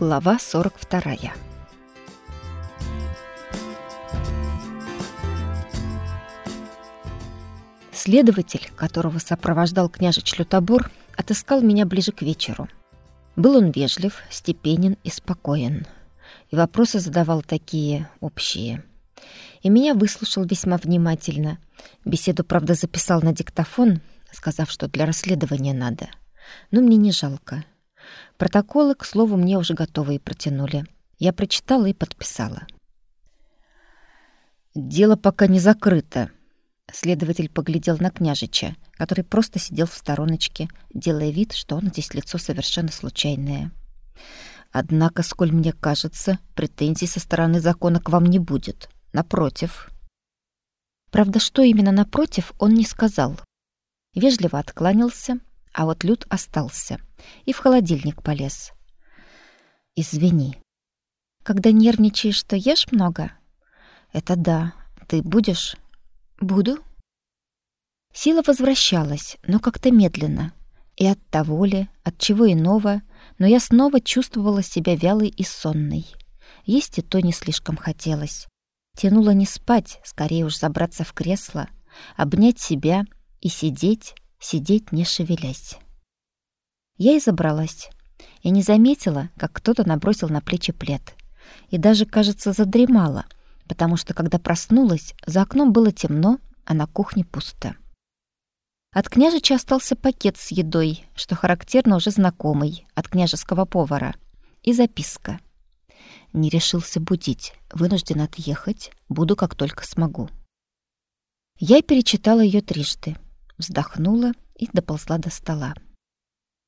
Глава 42. Следователь, которого сопровождал княжич Лютобор, отыскал меня ближе к вечеру. Был он вежлив, степенен и спокоен. И вопросы задавал такие общие. И меня выслушал весьма внимательно. Беседу, правда, записал на диктофон, сказав, что для расследования надо. Но мне не жалко. Протоколы, к слову, мне уже готовые протянули. Я прочитала и подписала. «Дело пока не закрыто», — следователь поглядел на княжича, который просто сидел в стороночке, делая вид, что он здесь лицо совершенно случайное. «Однако, сколь мне кажется, претензий со стороны закона к вам не будет. Напротив». Правда, что именно напротив, он не сказал. Вежливо откланялся, а вот Люд остался и в холодильник полез. «Извини. Когда нервничаешь, то ешь много?» «Это да. Ты будешь?» «Буду». Сила возвращалась, но как-то медленно. И от того ли, от чего иного, но я снова чувствовала себя вялой и сонной. Есть и то не слишком хотелось. Тянуло не спать, скорее уж забраться в кресло, обнять себя и сидеть, сидеть не шевелясь. Я и забралась. И не заметила, как кто-то набросил на плечи плед. И даже, кажется, задремала, потому что, когда проснулась, за окном было темно, а на кухне пусто. От княжича остался пакет с едой, что характерно уже знакомый, от княжеского повара, и записка. Не решился будить, вынужден отъехать, буду как только смогу. Я перечитала ее трижды — вздохнула и доползла до стола.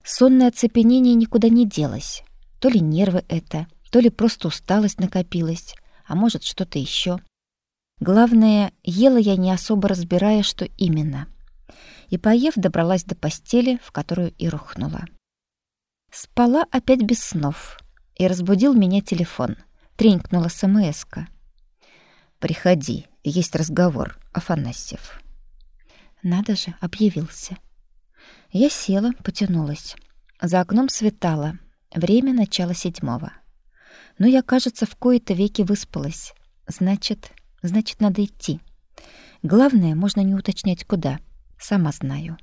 Сонное оцепенение никуда не делось. То ли нервы это, то ли просто усталость накопилась, а может, что-то еще. Главное, ела я не особо разбирая, что именно. И, поев, добралась до постели, в которую и рухнула. Спала опять без снов, и разбудил меня телефон. Тренькнула СМС-ка. «Приходи, есть разговор, Афанасьев». Надо же, объявился. Я села, потянулась. За окном светало. Время начала седьмого. Но я, кажется, в кои-то веки выспалась. Значит, значит, надо идти. Главное, можно не уточнять куда. Сама знаю.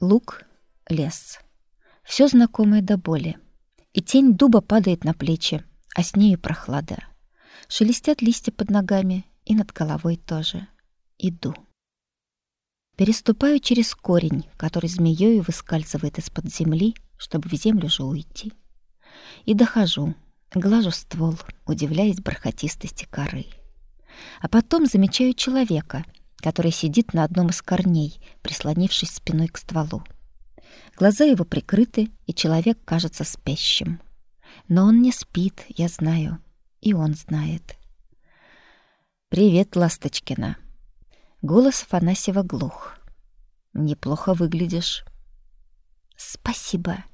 Лук, лес. Все знакомое до боли. И тень дуба падает на плечи, а с нею прохлада. Шелестят листья под ногами и над головой тоже. Иду. Переступаю через корень, который змеёю выскальзывает из-под земли, чтобы в землю же уйти. И дохожу, глажу ствол, удивляясь бархатистости коры. А потом замечаю человека — который сидит на одном из корней, прислонившись спиной к стволу. Глаза его прикрыты, и человек кажется спящим. Но он не спит, я знаю, и он знает. «Привет, Ласточкина!» Голос Афанасьева глух. «Неплохо выглядишь». «Спасибо.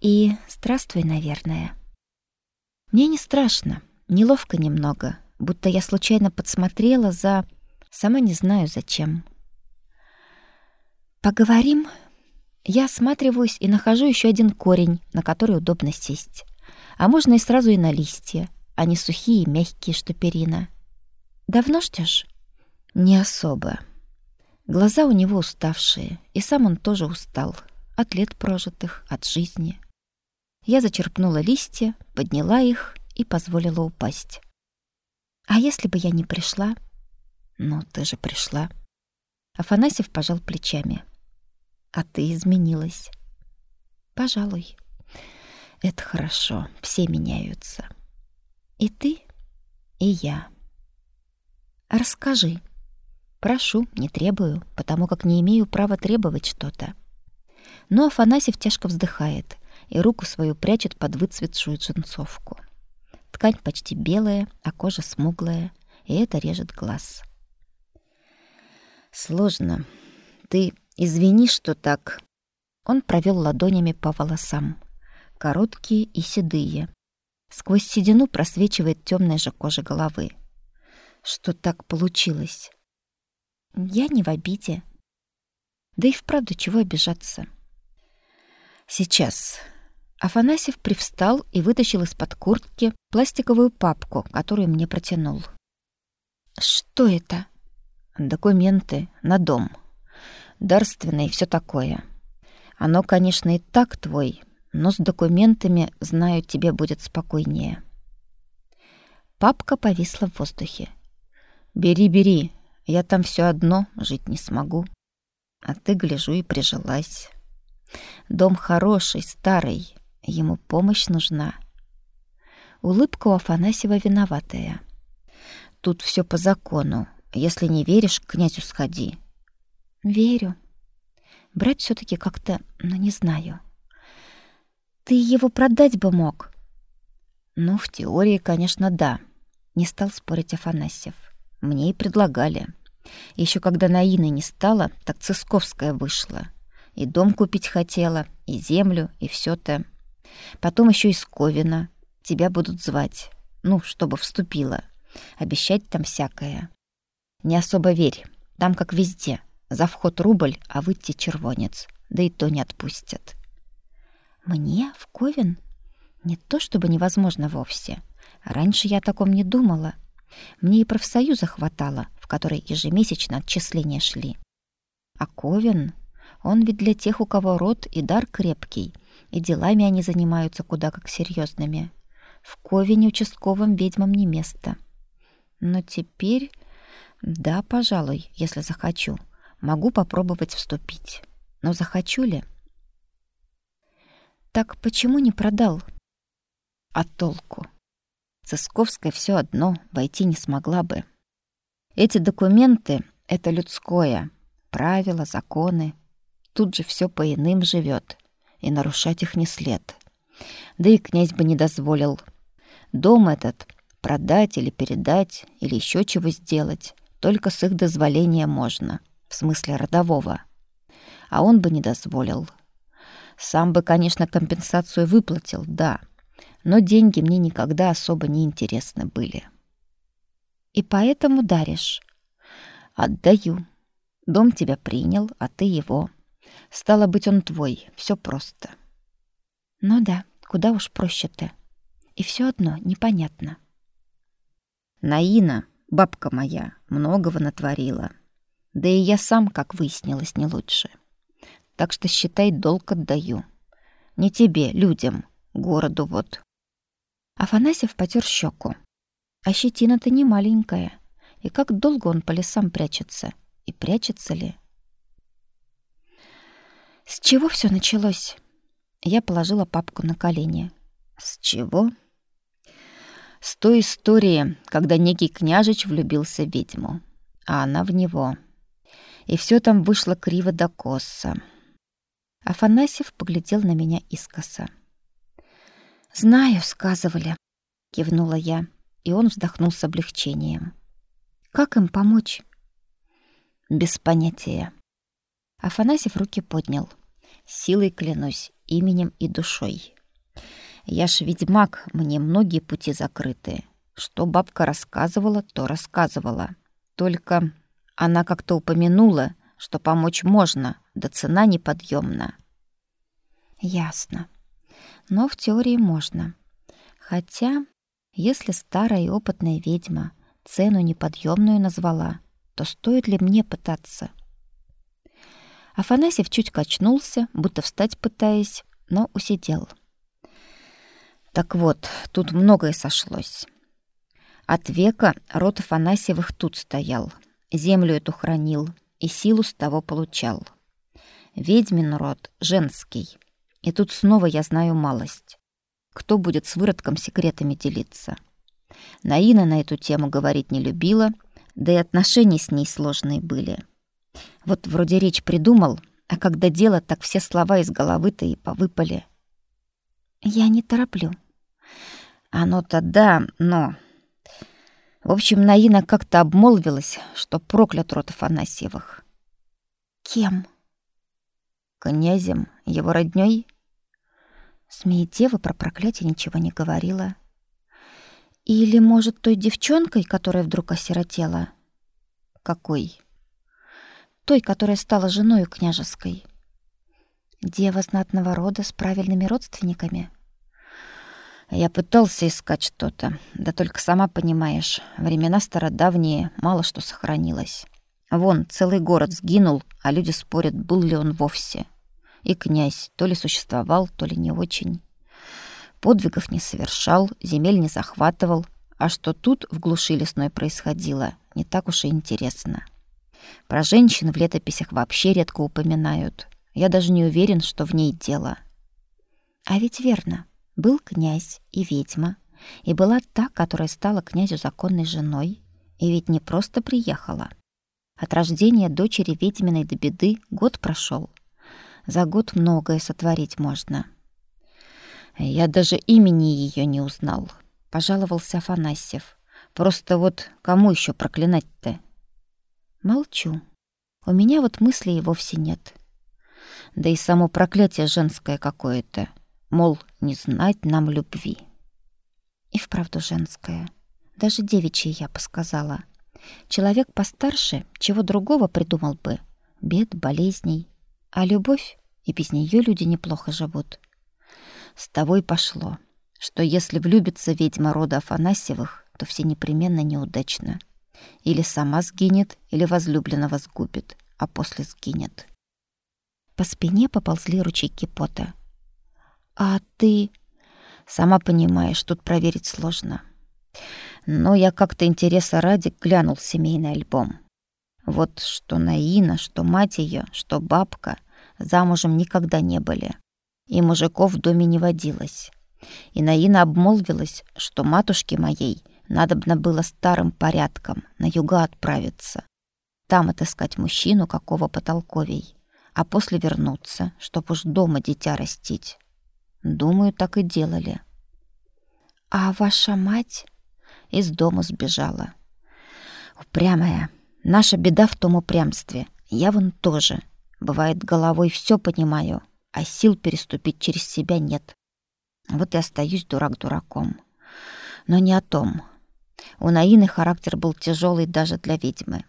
И здравствуй, наверное». Мне не страшно, неловко немного, будто я случайно подсмотрела за Сама не знаю, зачем. Поговорим. Я осматриваюсь и нахожу еще один корень, на который удобно сесть. А можно и сразу и на листья, а не сухие и мягкие, что перина. Давно ждешь? Не особо. Глаза у него уставшие, и сам он тоже устал. От лет прожитых, от жизни. Я зачерпнула листья, подняла их и позволила упасть. А если бы я не пришла? «Ну, ты же пришла». Афанасьев пожал плечами. «А ты изменилась». «Пожалуй». «Это хорошо. Все меняются». «И ты, и я». «Расскажи». «Прошу, не требую, потому как не имею права требовать что-то». Но Афанасьев тяжко вздыхает и руку свою прячет под выцветшую джинсовку. Ткань почти белая, а кожа смуглая, и это режет глаз. Сложно. Ты извини, что так. Он провел ладонями по волосам. Короткие и седые. Сквозь седину просвечивает темная же кожа головы. Что так получилось? Я не в обиде. Да и вправду чего обижаться? Сейчас. Афанасьев привстал и вытащил из-под куртки пластиковую папку, которую мне протянул. Что это? Документы на дом. Дарственные и все такое. Оно, конечно, и так твой, но с документами, знаю, тебе будет спокойнее. Папка повисла в воздухе. Бери, бери. Я там все одно жить не смогу. А ты, гляжу, и прижилась. Дом хороший, старый. Ему помощь нужна. Улыбка у Афанасьева виноватая. Тут все по закону. Если не веришь, к князю сходи. Верю. Брать все таки как-то, ну, не знаю. Ты его продать бы мог. Ну, в теории, конечно, да. Не стал спорить Афанасьев. Мне и предлагали. Еще когда Наины не стало, так Цисковская вышла. И дом купить хотела, и землю, и все то Потом еще из Ковина. Тебя будут звать. Ну, чтобы вступила. Обещать там всякое. Не особо верь. Там как везде. За вход рубль, а выйти червонец. Да и то не отпустят. Мне в Ковен? Не то чтобы невозможно вовсе. Раньше я о таком не думала. Мне и профсоюза хватало, в который ежемесячно отчисления шли. А Ковен, он ведь для тех, у кого род и дар крепкий, и делами они занимаются куда как серьезными. В Ковене участковым ведьмам не место. Но теперь... Да, пожалуй, если захочу. Могу попробовать вступить. Но захочу ли? Так почему не продал? А толку? Цисковская все одно войти не смогла бы. Эти документы — это людское. Правила, законы. Тут же все по иным живет, и нарушать их не след. Да и князь бы не дозволил. Дом этот продать или передать, или еще чего сделать, только с их дозволения можно, в смысле родового. А он бы не дозволил. Сам бы, конечно, компенсацию выплатил, да, — но деньги мне никогда особо не интересны были. И поэтому даришь? Отдаю. Дом тебя принял, а ты его. Стало быть, он твой. Все просто. Ну да, куда уж проще-то. И все одно непонятно. Наина, бабка моя, многого натворила. Да и я сам, как выяснилось, не лучше. Так что считай, долг отдаю. Не тебе, людям, городу вот. Афанасьев потер щеку. А щетина-то не маленькая. И как долго он по лесам прячется? И прячется ли? С чего все началось? Я положила папку на колени. С чего? С той истории, когда некий княжич влюбился в ведьму, а она в него. И все там вышло криво до косо. Афанасьев поглядел на меня искоса. «Знаю, сказывали», — кивнула я, и он вздохнул с облегчением. «Как им помочь?» «Без понятия». Афанасьев руки поднял. «Силой клянусь, именем и душой. Я ж ведьмак, мне многие пути закрыты. Что бабка рассказывала, то рассказывала. Только она как-то упомянула, что помочь можно, да цена неподъемна». «Ясно», но в теории можно. Хотя, если старая и опытная ведьма цену неподъемную назвала, то стоит ли мне пытаться? Афанасьев чуть качнулся, будто встать пытаясь, но усидел. Так вот, тут многое сошлось. От века род Афанасьевых тут стоял, землю эту хранил и силу с того получал. Ведьмин род женский, и тут снова я знаю малость. Кто будет с выродком секретами делиться? Наина на эту тему говорить не любила, да и отношения с ней сложные были. Вот вроде речь придумал, а когда дело, так все слова из головы-то и повыпали. Я не тороплю. Оно-то да, но... В общем, Наина как-то обмолвилась, что проклят род Афанасьевых. Кем? Князем, его роднёй? Змея-дева про проклятие ничего не говорила. Или, может, той девчонкой, которая вдруг осиротела? Какой? Той, которая стала женой княжеской. Дева знатного рода с правильными родственниками. Я пытался искать что-то, да только сама понимаешь, времена стародавние, мало что сохранилось. Вон, целый город сгинул, а люди спорят, был ли он вовсе. И князь то ли существовал, то ли не очень. Подвигов не совершал, земель не захватывал, а что тут в глуши лесной происходило, не так уж и интересно. Про женщин в летописях вообще редко упоминают. Я даже не уверен, что в ней дело. А ведь верно. Был князь и ведьма, и была та, которая стала князю законной женой, и ведь не просто приехала. От рождения дочери ведьминой до беды год прошел. За год многое сотворить можно. Я даже имени ее не узнал, пожаловался Афанасьев. Просто вот кому еще проклинать-то? Молчу. У меня вот мыслей вовсе нет. Да и само проклятие женское какое-то — мол, не знать нам любви. И вправду женское. Даже девичье я бы сказала. Человек постарше чего другого придумал бы. Бед, болезней. А любовь, и без нее люди неплохо живут. С того и пошло, что если влюбится ведьма рода Афанасьевых, то все непременно неудачно. Или сама сгинет, или возлюбленного сгубит, а после сгинет. По спине поползли ручейки пота. «А ты...» «Сама понимаешь, тут проверить сложно. Но я как-то интереса ради глянул семейный альбом. Вот что Наина, что мать ее, что бабка замужем никогда не были. И мужиков в доме не водилось. И Наина обмолвилась, что матушке моей надобно было старым порядком на юга отправиться. Там отыскать мужчину, какого потолковей, а после вернуться, чтоб уж дома дитя растить. Думаю, так и делали. А ваша мать из дома сбежала. Упрямая. Наша беда в том упрямстве. Я вон тоже. Бывает, головой все понимаю, а сил переступить через себя нет. Вот и остаюсь дурак дураком. Но не о том. У Наины характер был тяжелый даже для ведьмы.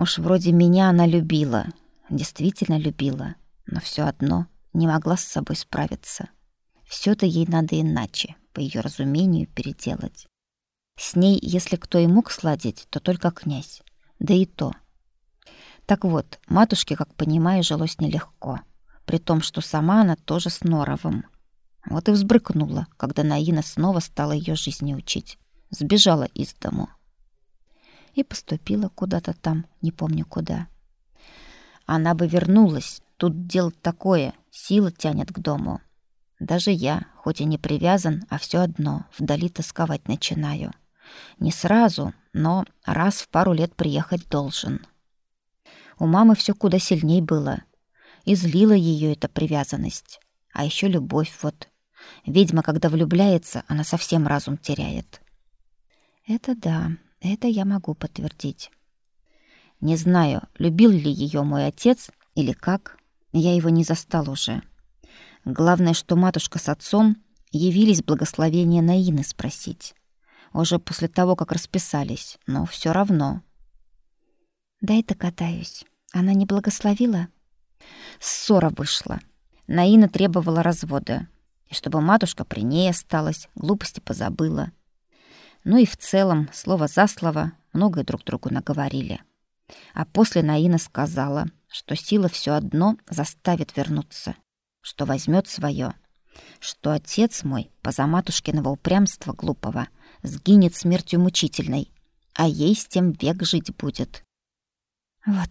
Уж вроде меня она любила, действительно любила, но все одно не могла с собой справиться. Все-то ей надо иначе, по ее разумению, переделать. С ней, если кто и мог сладить, то только князь. Да и то. Так вот, матушке, как понимаю, жилось нелегко. При том, что сама она тоже с Норовым. Вот и взбрыкнула, когда Наина снова стала ее жизни учить. Сбежала из дому. И поступила куда-то там, не помню куда. Она бы вернулась. Тут дело такое, сила тянет к дому. Даже я, хоть и не привязан, а все одно вдали тосковать начинаю. Не сразу, но раз в пару лет приехать должен. У мамы все куда сильней было. И злила ее эта привязанность. А еще любовь вот. Ведьма, когда влюбляется, она совсем разум теряет. Это да, это я могу подтвердить. Не знаю, любил ли ее мой отец или как. Я его не застал уже. Главное, что матушка с отцом явились благословения Наины спросить. Уже после того, как расписались, но все равно. «Дай догадаюсь. Она не благословила?» Ссора вышла. Наина требовала развода. И чтобы матушка при ней осталась, глупости позабыла. Ну и в целом, слово за слово, многое друг другу наговорили. А после Наина сказала, что сила все одно заставит вернуться что возьмет свое, что отец мой, поза матушкиного упрямства глупого, сгинет смертью мучительной, а ей с тем век жить будет. Вот,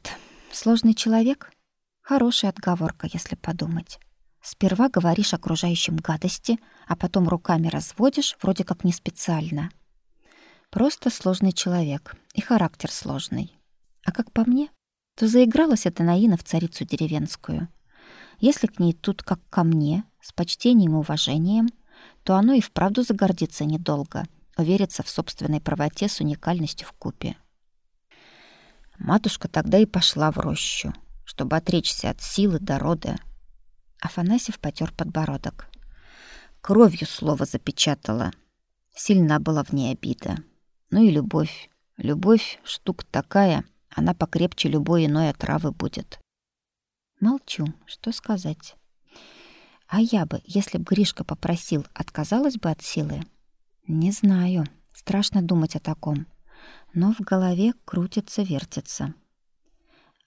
сложный человек — хорошая отговорка, если подумать. Сперва говоришь окружающим гадости, а потом руками разводишь, вроде как не специально. Просто сложный человек, и характер сложный. А как по мне, то заигралась эта Наина в царицу деревенскую — если к ней тут как ко мне, с почтением и уважением, то оно и вправду загордится недолго, уверится в собственной правоте с уникальностью в купе. Матушка тогда и пошла в рощу, чтобы отречься от силы до рода. Афанасьев потер подбородок. Кровью слово запечатала. Сильна была в ней обида. Ну и любовь. Любовь — штука такая, она покрепче любой иной отравы будет. Молчу, что сказать. А я бы, если б Гришка попросил, отказалась бы от силы? Не знаю, страшно думать о таком. Но в голове крутится-вертится.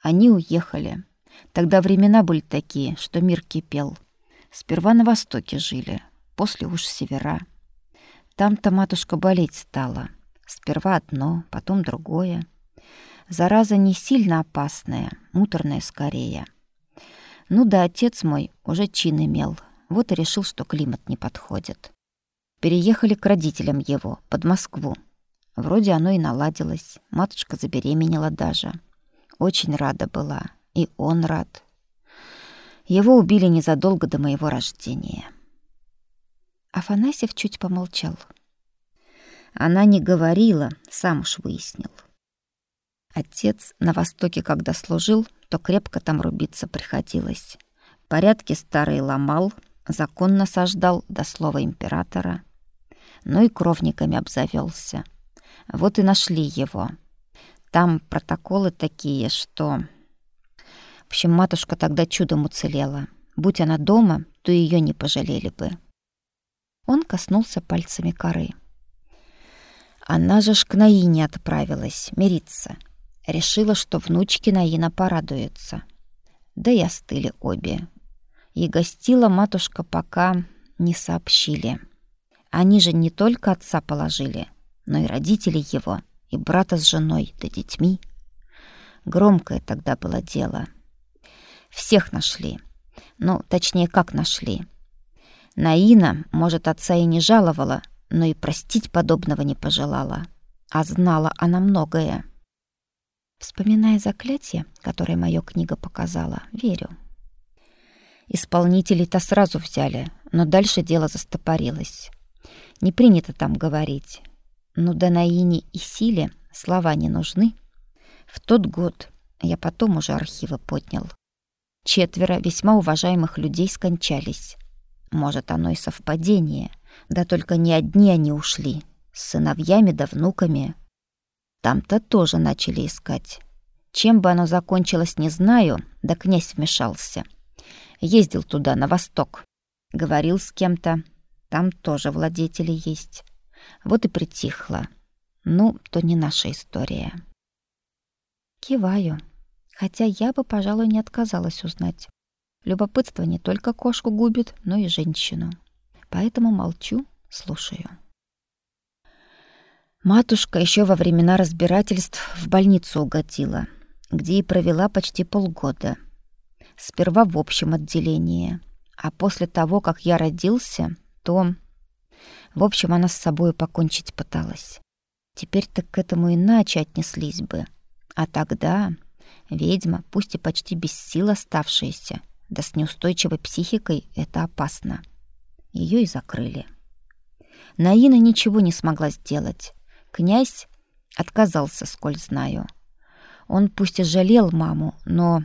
Они уехали. Тогда времена были такие, что мир кипел. Сперва на востоке жили, после уж севера. Там-то матушка болеть стала. Сперва одно, потом другое. Зараза не сильно опасная, муторная скорее. Ну да, отец мой уже чин имел, вот и решил, что климат не подходит. Переехали к родителям его, под Москву. Вроде оно и наладилось, матушка забеременела даже. Очень рада была, и он рад. Его убили незадолго до моего рождения. Афанасьев чуть помолчал. Она не говорила, сам уж выяснил. Отец на Востоке, когда служил, то крепко там рубиться приходилось. Порядки старые ломал, закон насаждал до слова императора. Ну и кровниками обзавелся. Вот и нашли его. Там протоколы такие, что... В общем, матушка тогда чудом уцелела. Будь она дома, то ее не пожалели бы. Он коснулся пальцами коры. Она же ж к Наине отправилась мириться. Решила, что внучки Наина порадуются. Да и остыли обе. И гостила матушка пока не сообщили. Они же не только отца положили, но и родителей его, и брата с женой, да детьми. Громкое тогда было дело. Всех нашли. Ну, точнее, как нашли. Наина, может, отца и не жаловала, но и простить подобного не пожелала. А знала она многое. Вспоминая заклятие, которое моя книга показала, верю. Исполнителей-то сразу взяли, но дальше дело застопорилось. Не принято там говорить. Но до Наине и Силе слова не нужны. В тот год я потом уже архивы поднял. Четверо весьма уважаемых людей скончались. Может, оно и совпадение. Да только не одни они ушли. С сыновьями да внуками. Там-то тоже начали искать. Чем бы оно закончилось, не знаю, да князь вмешался. Ездил туда, на восток. Говорил с кем-то. Там тоже владетели есть. Вот и притихло. Ну, то не наша история. Киваю. Хотя я бы, пожалуй, не отказалась узнать. Любопытство не только кошку губит, но и женщину. Поэтому молчу, слушаю. Матушка еще во времена разбирательств в больницу угодила, где и провела почти полгода. Сперва в общем отделении, а после того, как я родился, то... В общем, она с собой покончить пыталась. Теперь так к этому иначе отнеслись бы. А тогда ведьма, пусть и почти без сил оставшаяся, да с неустойчивой психикой это опасно. Ее и закрыли. Наина ничего не смогла сделать. Князь отказался, сколь знаю. Он пусть и жалел маму, но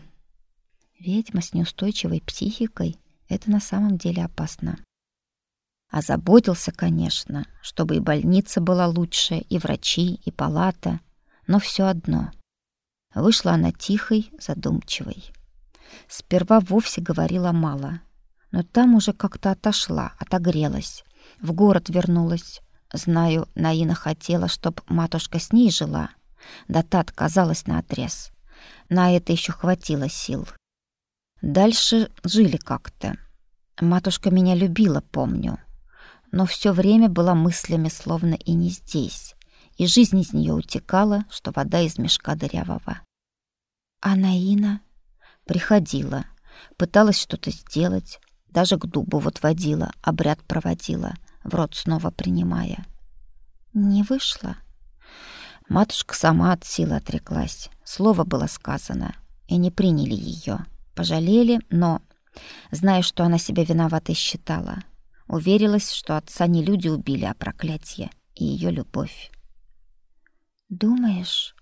ведьма с неустойчивой психикой — это на самом деле опасно. Озаботился, конечно, чтобы и больница была лучше, и врачи, и палата, но все одно. Вышла она тихой, задумчивой. Сперва вовсе говорила мало, но там уже как-то отошла, отогрелась. В город вернулась. Знаю, Наина хотела, чтоб матушка с ней жила. Да та отказалась на отрез. На это еще хватило сил. Дальше жили как-то. Матушка меня любила, помню. Но все время была мыслями словно и не здесь. И жизнь из нее утекала, что вода из мешка дырявого. А Наина приходила, пыталась что-то сделать, даже к дубу вот водила, обряд проводила, в рот снова принимая. Не вышло. Матушка сама от силы отреклась. Слово было сказано, и не приняли ее. Пожалели, но, зная, что она себя виноватой считала, уверилась, что отца не люди убили, а проклятие и ее любовь. «Думаешь?»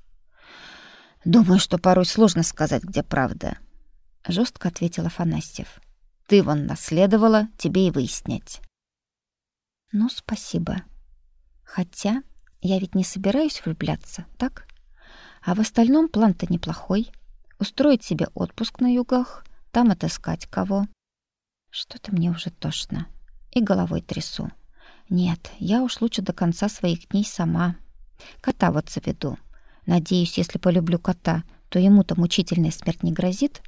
«Думаю, что порой сложно сказать, где правда», — жестко ответил Афанасьев. Ты вон наследовала, тебе и выяснять. Ну, спасибо. Хотя я ведь не собираюсь влюбляться, так? А в остальном план-то неплохой. Устроить себе отпуск на югах, там отыскать кого. Что-то мне уже тошно. И головой трясу. Нет, я уж лучше до конца своих дней сама. Кота вот заведу. Надеюсь, если полюблю кота, то ему-то мучительная смерть не грозит.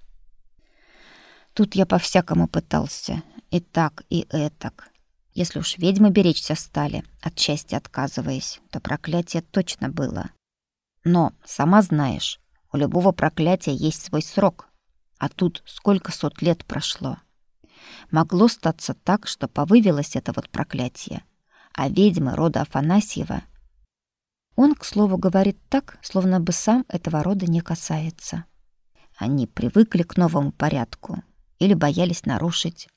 Тут я по-всякому пытался. И так, и этак. Если уж ведьмы беречься стали, от счастья отказываясь, то проклятие точно было. Но, сама знаешь, у любого проклятия есть свой срок. А тут сколько сот лет прошло. Могло статься так, что повывилось это вот проклятие. А ведьмы рода Афанасьева... Он, к слову, говорит так, словно бы сам этого рода не касается. Они привыкли к новому порядку или боялись нарушить.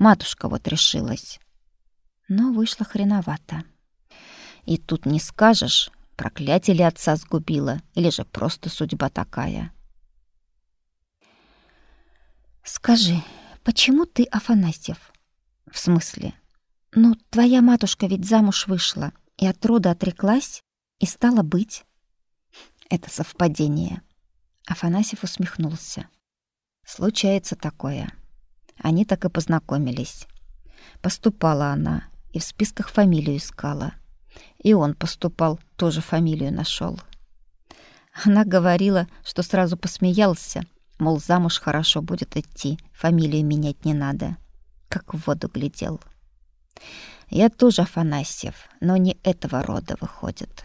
Матушка вот решилась. Но вышло хреновато. И тут не скажешь, проклятие ли отца сгубило, или же просто судьба такая. «Скажи, почему ты Афанасьев?» «В смысле?» «Ну, твоя матушка ведь замуж вышла и от рода отреклась, и стала быть». «Это совпадение». Афанасьев усмехнулся. «Случается такое. Они так и познакомились. Поступала она, и в списках фамилию искала. И он поступал, тоже фамилию нашел. Она говорила, что сразу посмеялся, мол, замуж хорошо будет идти, фамилию менять не надо. Как в воду глядел. Я тоже Афанасьев, но не этого рода выходит.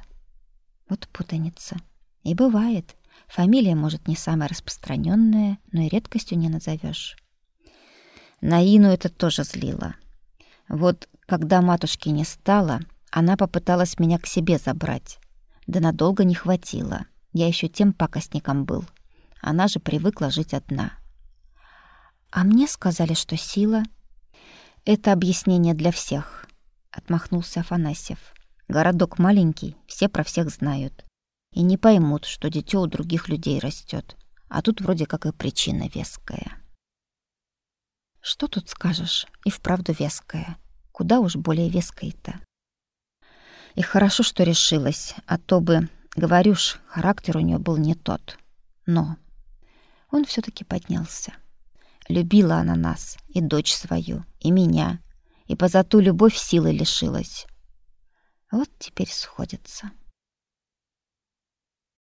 Вот путаница. И бывает. Фамилия, может, не самая распространенная, но и редкостью не назовешь. Наину это тоже злило. Вот когда матушки не стало, она попыталась меня к себе забрать. Да надолго не хватило. Я еще тем пакостником был. Она же привыкла жить одна. А мне сказали, что сила это объяснение для всех, отмахнулся Афанасьев. Городок маленький, все про всех знают. И не поймут, что дитё у других людей растет. А тут вроде как и причина веская. Что тут скажешь? И вправду веская. Куда уж более веская-то. И хорошо, что решилась, а то бы, говорю ж, характер у нее был не тот. Но он все таки поднялся. Любила она нас, и дочь свою, и меня, и позату любовь силы лишилась. Вот теперь сходится.